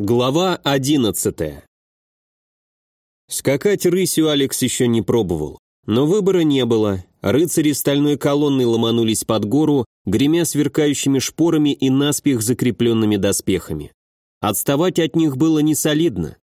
Глава одиннадцатая. Скакать рысью Алекс еще не пробовал. Но выбора не было. Рыцари стальной колонной ломанулись под гору, гремя сверкающими шпорами и наспех закрепленными доспехами. Отставать от них было не солидно.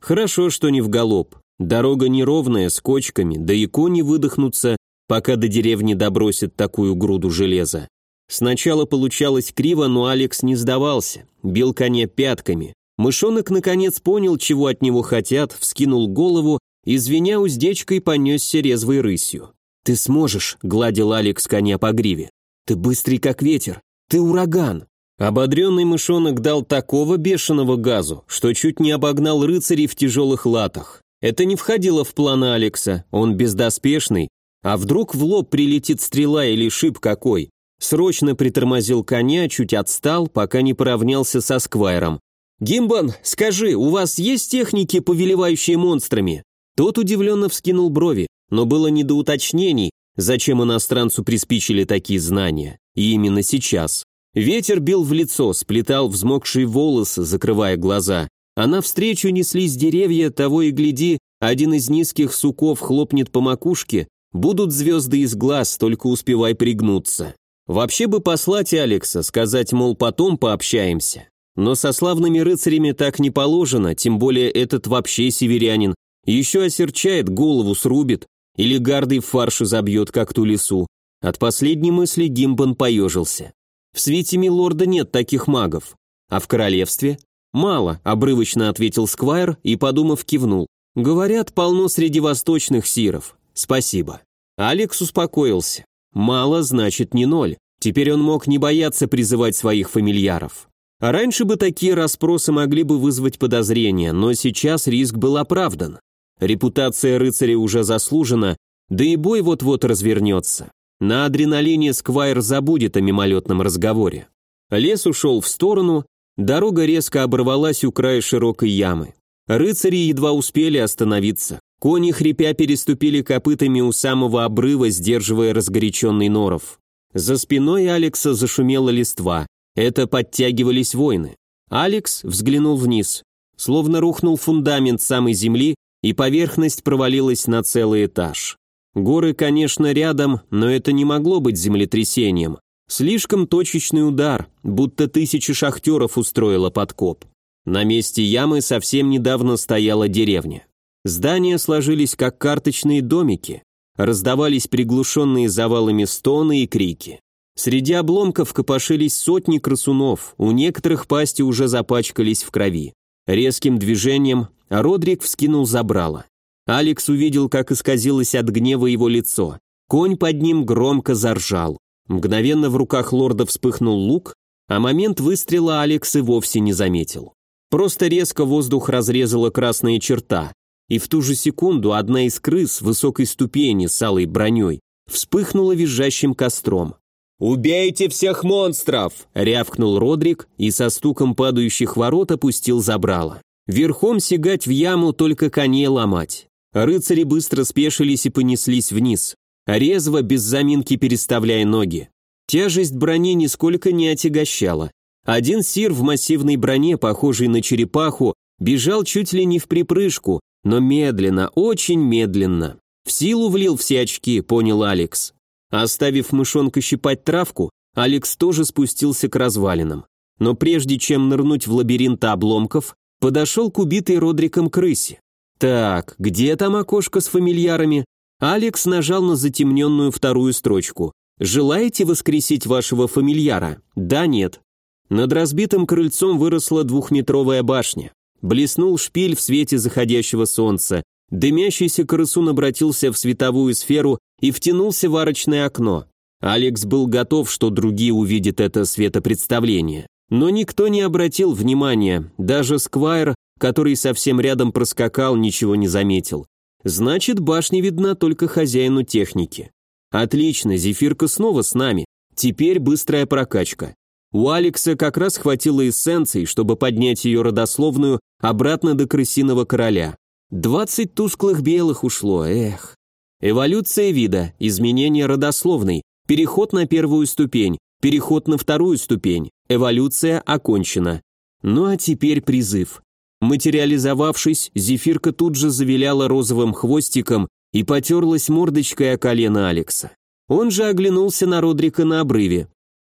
Хорошо, что не в галоп. Дорога неровная, с кочками, да и кони выдохнутся, пока до деревни добросят такую груду железа. Сначала получалось криво, но Алекс не сдавался, бил коня пятками, Мышонок наконец понял, чего от него хотят, вскинул голову и, звеня уздечкой, понесся резвой рысью. «Ты сможешь», — гладил Алекс коня по гриве. «Ты быстрый, как ветер. Ты ураган». Ободренный мышонок дал такого бешеного газу, что чуть не обогнал рыцарей в тяжелых латах. Это не входило в план Алекса, он бездоспешный. А вдруг в лоб прилетит стрела или шип какой? Срочно притормозил коня, чуть отстал, пока не поравнялся со Сквайром. «Гимбан, скажи, у вас есть техники, повелевающие монстрами?» Тот удивленно вскинул брови, но было не до уточнений, зачем иностранцу приспичили такие знания. И именно сейчас. Ветер бил в лицо, сплетал взмокшие волосы, закрывая глаза, а навстречу неслись деревья, того и гляди, один из низких суков хлопнет по макушке, будут звезды из глаз, только успевай пригнуться. Вообще бы послать Алекса, сказать, мол, потом пообщаемся. Но со славными рыцарями так не положено, тем более этот вообще северянин. Еще осерчает, голову срубит, или гардой в фаршу забьет, как ту лесу. От последней мысли Гимбан поежился. В свете Милорда нет таких магов. А в королевстве? Мало, обрывочно ответил Сквайр и, подумав, кивнул. Говорят, полно среди восточных сиров. Спасибо. Алекс успокоился. Мало значит не ноль. Теперь он мог не бояться призывать своих фамильяров. А раньше бы такие расспросы могли бы вызвать подозрения, но сейчас риск был оправдан. Репутация рыцаря уже заслужена, да и бой вот-вот развернется. На адреналине Сквайр забудет о мимолетном разговоре. Лес ушел в сторону, дорога резко оборвалась у края широкой ямы. Рыцари едва успели остановиться. Кони, хрипя, переступили копытами у самого обрыва, сдерживая разгоряченный норов. За спиной Алекса зашумела листва. Это подтягивались воины. Алекс взглянул вниз. Словно рухнул фундамент самой земли, и поверхность провалилась на целый этаж. Горы, конечно, рядом, но это не могло быть землетрясением. Слишком точечный удар, будто тысячи шахтеров устроила подкоп. На месте ямы совсем недавно стояла деревня. Здания сложились как карточные домики, раздавались приглушенные завалами стоны и крики. Среди обломков копошились сотни красунов, у некоторых пасти уже запачкались в крови. Резким движением Родрик вскинул забрало. Алекс увидел, как исказилось от гнева его лицо. Конь под ним громко заржал. Мгновенно в руках лорда вспыхнул лук, а момент выстрела Алекс и вовсе не заметил. Просто резко воздух разрезала красная черта, и в ту же секунду одна из крыс высокой ступени с алой броней вспыхнула визжащим костром. «Убейте всех монстров!» — рявкнул Родрик и со стуком падающих ворот опустил забрало. Верхом сигать в яму, только коней ломать. Рыцари быстро спешились и понеслись вниз, резво, без заминки переставляя ноги. Тяжесть брони нисколько не отягощала. Один сир в массивной броне, похожий на черепаху, бежал чуть ли не в припрыжку, но медленно, очень медленно. В силу влил все очки, понял Алекс. Оставив мышонка щипать травку, Алекс тоже спустился к развалинам. Но прежде чем нырнуть в лабиринт обломков, подошел к убитой Родриком крысе. Так, где там окошко с фамильярами? Алекс нажал на затемненную вторую строчку. «Желаете воскресить вашего фамильяра?» «Да, нет». Над разбитым крыльцом выросла двухметровая башня. Блеснул шпиль в свете заходящего солнца. Дымящийся крысун обратился в световую сферу и втянулся в арочное окно. Алекс был готов, что другие увидят это светопредставление. Но никто не обратил внимания, даже Сквайр, который совсем рядом проскакал, ничего не заметил. Значит, башня видна только хозяину техники. Отлично, Зефирка снова с нами. Теперь быстрая прокачка. У Алекса как раз хватило эссенций, чтобы поднять ее родословную обратно до крысиного короля. Двадцать тусклых белых ушло, эх. Эволюция вида, изменение родословной, переход на первую ступень, переход на вторую ступень, эволюция окончена. Ну а теперь призыв. Материализовавшись, зефирка тут же завиляла розовым хвостиком и потерлась мордочкой о колено Алекса. Он же оглянулся на Родрика на обрыве.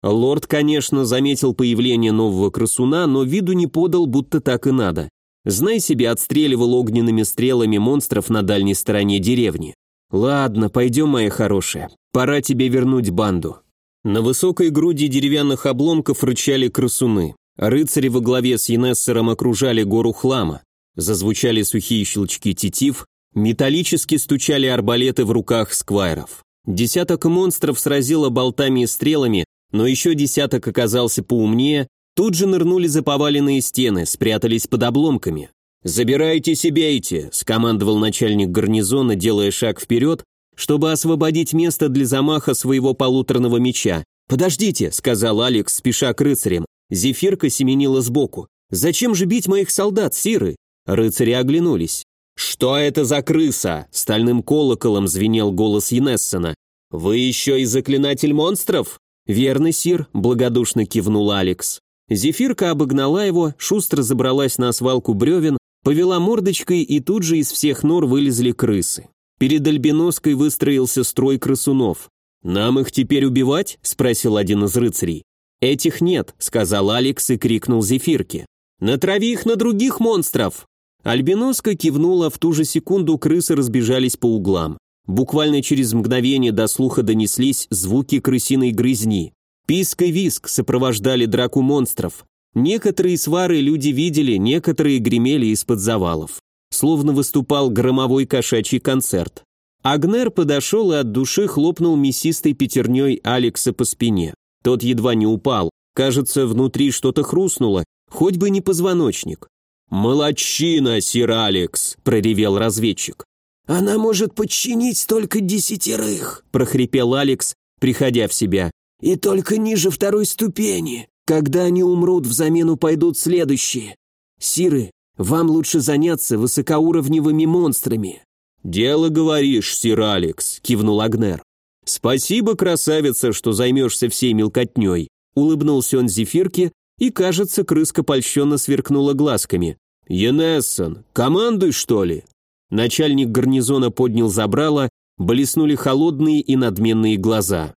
Лорд, конечно, заметил появление нового красуна, но виду не подал, будто так и надо. Знай себе, отстреливал огненными стрелами монстров на дальней стороне деревни. Ладно, пойдем, моя хорошая, пора тебе вернуть банду. На высокой груди деревянных обломков рычали красуны. Рыцари во главе с Енессером окружали гору хлама. Зазвучали сухие щелчки тетив, металлически стучали арбалеты в руках сквайров. Десяток монстров сразило болтами и стрелами, но еще десяток оказался поумнее, тут же нырнули за поваленные стены, спрятались под обломками. «Забирайте и бейте», – скомандовал начальник гарнизона, делая шаг вперед, чтобы освободить место для замаха своего полуторного меча. «Подождите», – сказал Алекс, спеша к рыцарям. Зефирка семенила сбоку. «Зачем же бить моих солдат, сиры?» Рыцари оглянулись. «Что это за крыса?» – стальным колоколом звенел голос Енессена. «Вы еще и заклинатель монстров?» «Верно, сир», – благодушно кивнул Алекс. Зефирка обогнала его, шустро забралась на свалку бревен, повела мордочкой, и тут же из всех нор вылезли крысы. Перед Альбиноской выстроился строй крысунов. «Нам их теперь убивать?» – спросил один из рыцарей. «Этих нет», – сказал Алекс и крикнул Зефирке. «Натрави их на других монстров!» Альбиноска кивнула, в ту же секунду крысы разбежались по углам. Буквально через мгновение до слуха донеслись звуки крысиной грызни. Писк и виск сопровождали драку монстров. Некоторые свары люди видели, некоторые гремели из-под завалов. Словно выступал громовой кошачий концерт. Агнер подошел и от души хлопнул мясистой пятерней Алекса по спине. Тот едва не упал. Кажется, внутри что-то хрустнуло, хоть бы не позвоночник. «Молодчина, сир Алекс!» – проревел разведчик. «Она может подчинить только десятерых», – прохрипел Алекс, приходя в себя. «И только ниже второй ступени. Когда они умрут, в замену пойдут следующие. Сиры, вам лучше заняться высокоуровневыми монстрами». «Дело говоришь, сир Алекс», – кивнул Агнер. «Спасибо, красавица, что займешься всей мелкотней», – улыбнулся он Зефирке, и, кажется, крыска польщенно сверкнула глазками. «Енессон, командуй, что ли?» Начальник гарнизона поднял забрало, блеснули холодные и надменные глаза.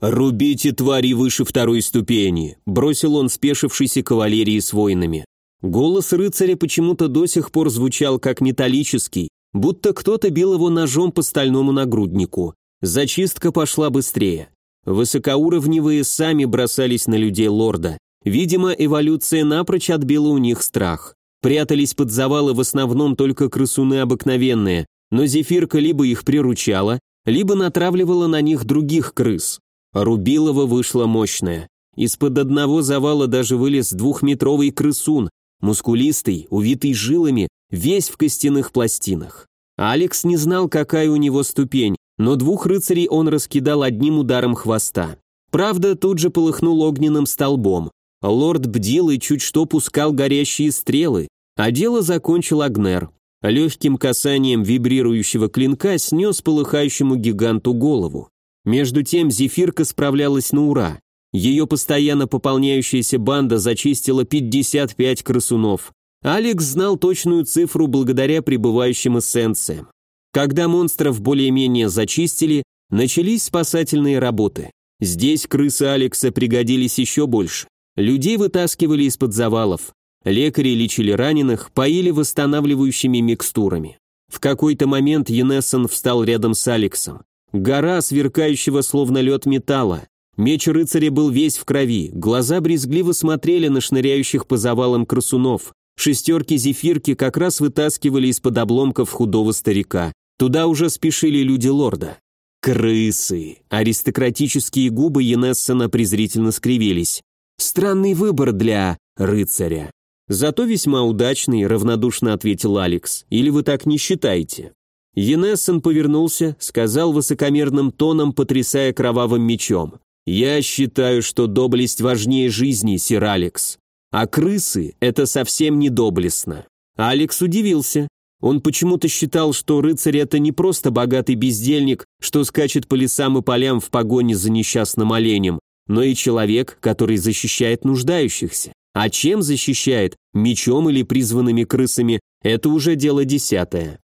«Рубите твари выше второй ступени», – бросил он спешившейся кавалерии с воинами. Голос рыцаря почему-то до сих пор звучал как металлический, будто кто-то бил его ножом по стальному нагруднику. Зачистка пошла быстрее. Высокоуровневые сами бросались на людей лорда. Видимо, эволюция напрочь отбила у них страх. Прятались под завалы в основном только крысуны обыкновенные, но зефирка либо их приручала, либо натравливала на них других крыс. Рубилова вышла мощная. Из-под одного завала даже вылез двухметровый крысун, мускулистый, увитый жилами, весь в костяных пластинах. Алекс не знал, какая у него ступень, но двух рыцарей он раскидал одним ударом хвоста. Правда, тут же полыхнул огненным столбом. Лорд бдил и чуть что пускал горящие стрелы, а дело закончил Агнер. Легким касанием вибрирующего клинка снес полыхающему гиганту голову. Между тем Зефирка справлялась на ура. Ее постоянно пополняющаяся банда зачистила 55 крысунов. Алекс знал точную цифру благодаря прибывающим эссенциям. Когда монстров более-менее зачистили, начались спасательные работы. Здесь крысы Алекса пригодились еще больше. Людей вытаскивали из-под завалов. Лекари лечили раненых, поили восстанавливающими микстурами. В какой-то момент Енессон встал рядом с Алексом. Гора, сверкающего словно лед металла. Меч рыцаря был весь в крови, глаза брезгливо смотрели на шныряющих по завалам красунов. Шестерки-зефирки как раз вытаскивали из-под обломков худого старика. Туда уже спешили люди лорда. Крысы. Аристократические губы Енессона презрительно скривились. Странный выбор для рыцаря. Зато весьма удачный, равнодушно ответил Алекс. Или вы так не считаете? Енессон повернулся, сказал высокомерным тоном, потрясая кровавым мечом. «Я считаю, что доблесть важнее жизни, сир Алекс. А крысы – это совсем не доблестно». Алекс удивился. Он почему-то считал, что рыцарь – это не просто богатый бездельник, что скачет по лесам и полям в погоне за несчастным оленем, но и человек, который защищает нуждающихся. А чем защищает, мечом или призванными крысами, это уже дело десятое.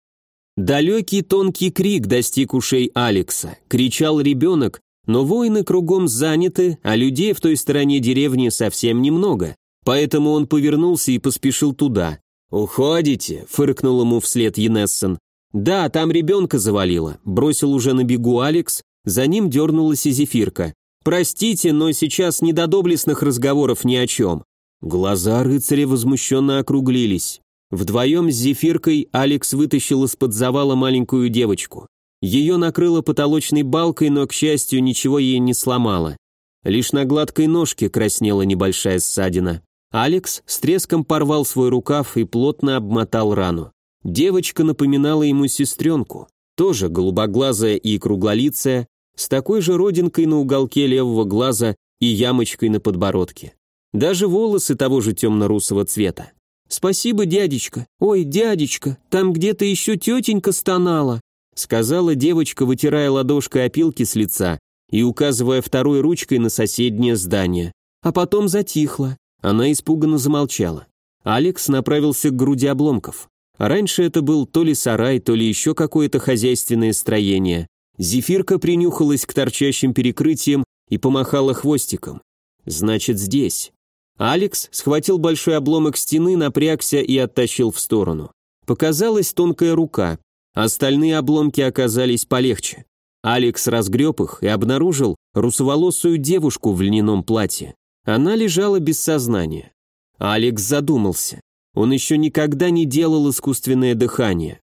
Далекий тонкий крик достиг ушей Алекса. Кричал ребенок, но воины кругом заняты, а людей в той стороне деревни совсем немного. Поэтому он повернулся и поспешил туда. «Уходите», — фыркнул ему вслед Енессен. «Да, там ребенка завалило», — бросил уже на бегу Алекс, за ним дернулась и Зефирка. «Простите, но сейчас не до доблестных разговоров ни о чем». Глаза рыцаря возмущенно округлились. Вдвоем с Зефиркой Алекс вытащил из-под завала маленькую девочку. Ее накрыло потолочной балкой, но, к счастью, ничего ей не сломало. Лишь на гладкой ножке краснела небольшая ссадина. Алекс с треском порвал свой рукав и плотно обмотал рану. Девочка напоминала ему сестренку, тоже голубоглазая и круглолицая, с такой же родинкой на уголке левого глаза и ямочкой на подбородке. Даже волосы того же темно-русого цвета. «Спасибо, дядечка. Ой, дядечка, там где-то еще тетенька стонала», сказала девочка, вытирая ладошкой опилки с лица и указывая второй ручкой на соседнее здание. А потом затихла. Она испуганно замолчала. Алекс направился к груди обломков. Раньше это был то ли сарай, то ли еще какое-то хозяйственное строение. Зефирка принюхалась к торчащим перекрытиям и помахала хвостиком. «Значит, здесь». Алекс схватил большой обломок стены, напрягся и оттащил в сторону. Показалась тонкая рука, остальные обломки оказались полегче. Алекс разгреб их и обнаружил русоволосую девушку в льняном платье. Она лежала без сознания. Алекс задумался. Он еще никогда не делал искусственное дыхание.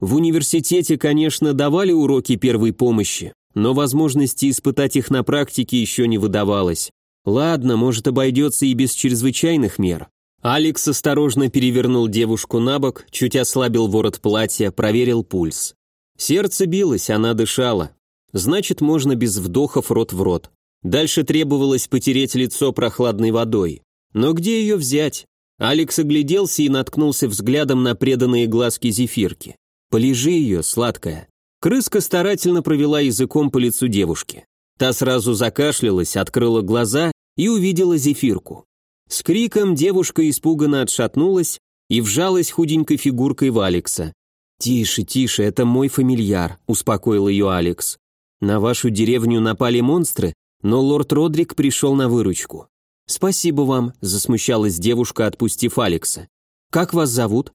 В университете, конечно, давали уроки первой помощи, но возможности испытать их на практике еще не выдавалось. Ладно, может обойдется и без чрезвычайных мер. Алекс осторожно перевернул девушку на бок, чуть ослабил ворот платья, проверил пульс. Сердце билось, она дышала. Значит, можно без вдохов рот в рот. Дальше требовалось потереть лицо прохладной водой. Но где ее взять? Алекс огляделся и наткнулся взглядом на преданные глазки зефирки. «Полежи ее, сладкая». Крыска старательно провела языком по лицу девушки. Та сразу закашлялась, открыла глаза и увидела зефирку. С криком девушка испуганно отшатнулась и вжалась худенькой фигуркой в Алекса. «Тише, тише, это мой фамильяр», – успокоил ее Алекс. «На вашу деревню напали монстры, но лорд Родрик пришел на выручку». «Спасибо вам», – засмущалась девушка, отпустив Алекса. «Как вас зовут?»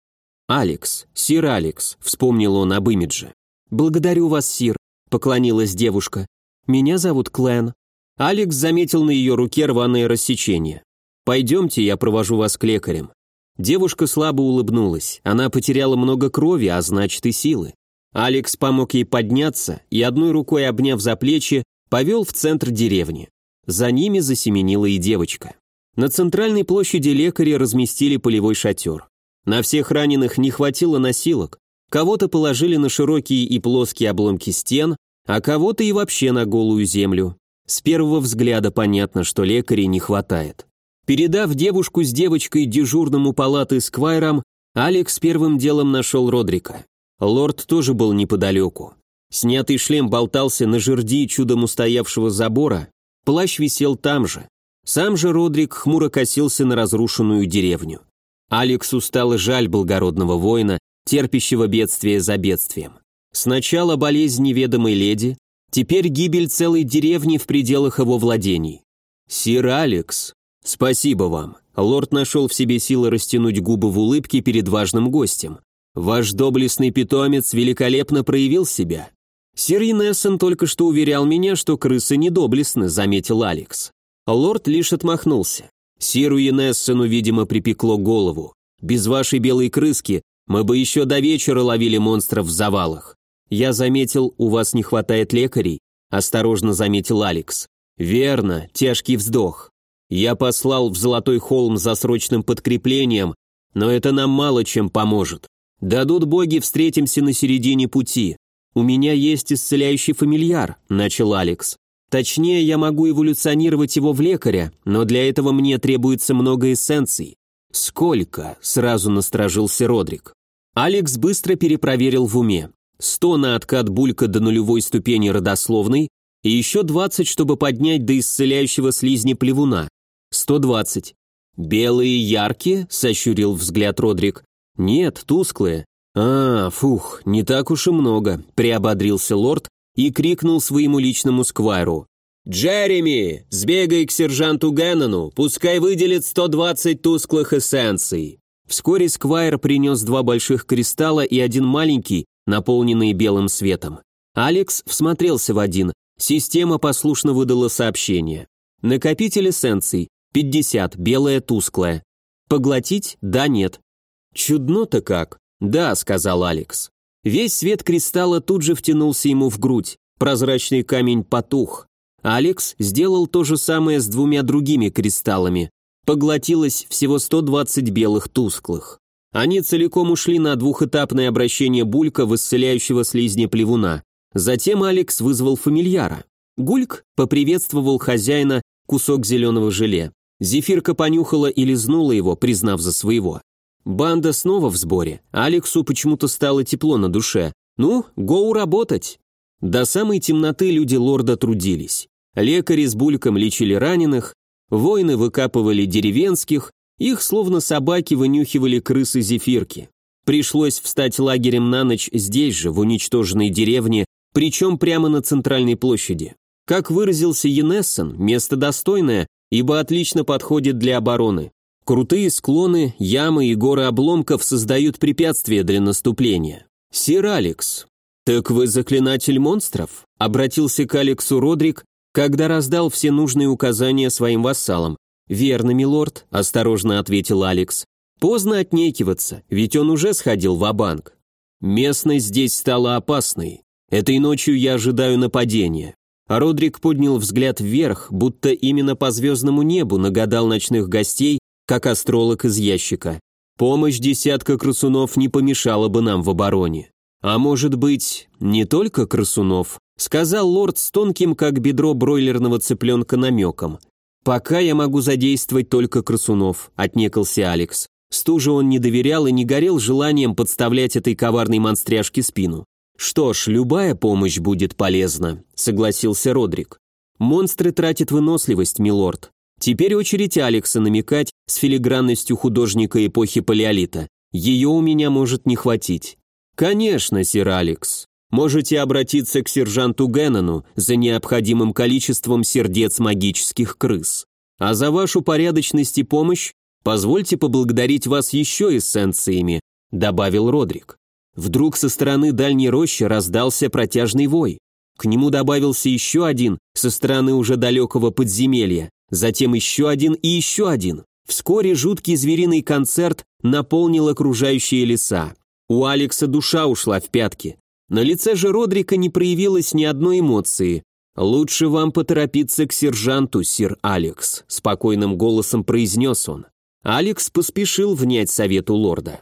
«Алекс, сир Алекс», – вспомнил он об имидже. «Благодарю вас, сир», – поклонилась девушка. «Меня зовут Клен». Алекс заметил на ее руке рваное рассечение. «Пойдемте, я провожу вас к лекарям». Девушка слабо улыбнулась. Она потеряла много крови, а значит и силы. Алекс помог ей подняться и одной рукой обняв за плечи, повел в центр деревни. За ними засеменила и девочка. На центральной площади лекари разместили полевой шатер. На всех раненых не хватило носилок. Кого-то положили на широкие и плоские обломки стен, а кого-то и вообще на голую землю. С первого взгляда понятно, что лекарей не хватает. Передав девушку с девочкой дежурному палаты с Квайром, Алекс первым делом нашел Родрика. Лорд тоже был неподалеку. Снятый шлем болтался на жерди чудом устоявшего забора, плащ висел там же. Сам же Родрик хмуро косился на разрушенную деревню. Алексу стало жаль благородного воина, терпящего бедствие за бедствием. Сначала болезнь неведомой леди, Теперь гибель целой деревни в пределах его владений. Сир Алекс, спасибо вам. Лорд нашел в себе силы растянуть губы в улыбке перед важным гостем. Ваш доблестный питомец великолепно проявил себя. Сир Инессен только что уверял меня, что крысы недоблестны, заметил Алекс. Лорд лишь отмахнулся. Сиру Инессену, видимо, припекло голову. Без вашей белой крыски мы бы еще до вечера ловили монстров в завалах. «Я заметил, у вас не хватает лекарей», – осторожно заметил Алекс. «Верно, тяжкий вздох. Я послал в Золотой холм за срочным подкреплением, но это нам мало чем поможет. Дадут боги, встретимся на середине пути. У меня есть исцеляющий фамильяр», – начал Алекс. «Точнее, я могу эволюционировать его в лекаря, но для этого мне требуется много эссенций». «Сколько?» – сразу насторожился Родрик. Алекс быстро перепроверил в уме. 100 на откат булька до нулевой ступени родословной и еще 20, чтобы поднять до исцеляющего слизни плевуна. 120. «Белые яркие?» – сощурил взгляд Родрик. «Нет, тусклые». «А, фух, не так уж и много», – приободрился лорд и крикнул своему личному сквайру. «Джереми, сбегай к сержанту Геннону, пускай выделит 120 тусклых эссенций». Вскоре сквайр принес два больших кристалла и один маленький, наполненный белым светом. Алекс всмотрелся в один, система послушно выдала сообщение. Накопитель эссенций, 50, белая тусклая. Поглотить? Да, нет. Чудно-то как. Да, сказал Алекс. Весь свет кристалла тут же втянулся ему в грудь, прозрачный камень потух. Алекс сделал то же самое с двумя другими кристаллами. Поглотилось всего 120 белых тусклых. Они целиком ушли на двухэтапное обращение Булька в исцеляющего слизня плевуна. Затем Алекс вызвал фамильяра. Гульк поприветствовал хозяина кусок зеленого желе. Зефирка понюхала и лизнула его, признав за своего. Банда снова в сборе. Алексу почему-то стало тепло на душе. Ну, гоу работать. До самой темноты люди лорда трудились. Лекари с бульком лечили раненых, воины выкапывали деревенских, их словно собаки вынюхивали крысы-зефирки. Пришлось встать лагерем на ночь здесь же, в уничтоженной деревне, причем прямо на центральной площади. Как выразился Енессен, место достойное, ибо отлично подходит для обороны. Крутые склоны, ямы и горы обломков создают препятствия для наступления. Сир Алекс. «Так вы заклинатель монстров?» – обратился к Алексу Родрик, когда раздал все нужные указания своим вассалам. «Верно, милорд», – осторожно ответил Алекс. «Поздно отнекиваться, ведь он уже сходил в банк Местность здесь стала опасной. Этой ночью я ожидаю нападения». А Родрик поднял взгляд вверх, будто именно по звездному небу нагадал ночных гостей, как астролог из ящика. Помощь десятка красунов не помешала бы нам в обороне. А может быть, не только красунов, сказал лорд с тонким, как бедро бройлерного цыпленка намеком. «Пока я могу задействовать только красунов», — отнекался Алекс. Стуже он не доверял и не горел желанием подставлять этой коварной монстряшке спину. «Что ж, любая помощь будет полезна», — согласился Родрик. «Монстры тратят выносливость, милорд. Теперь очередь Алекса намекать с филигранностью художника эпохи Палеолита. Ее у меня может не хватить. Конечно, сир Алекс. Можете обратиться к сержанту Геннону за необходимым количеством сердец магических крыс. А за вашу порядочность и помощь позвольте поблагодарить вас еще эссенциями, добавил Родрик. Вдруг со стороны дальней рощи раздался протяжный вой. К нему добавился еще один со стороны уже далекого подземелья затем еще один и еще один. Вскоре жуткий звериный концерт наполнил окружающие леса. У Алекса душа ушла в пятки. На лице же Родрика не проявилось ни одной эмоции. «Лучше вам поторопиться к сержанту, сир Алекс», – спокойным голосом произнес он. Алекс поспешил внять совету лорда.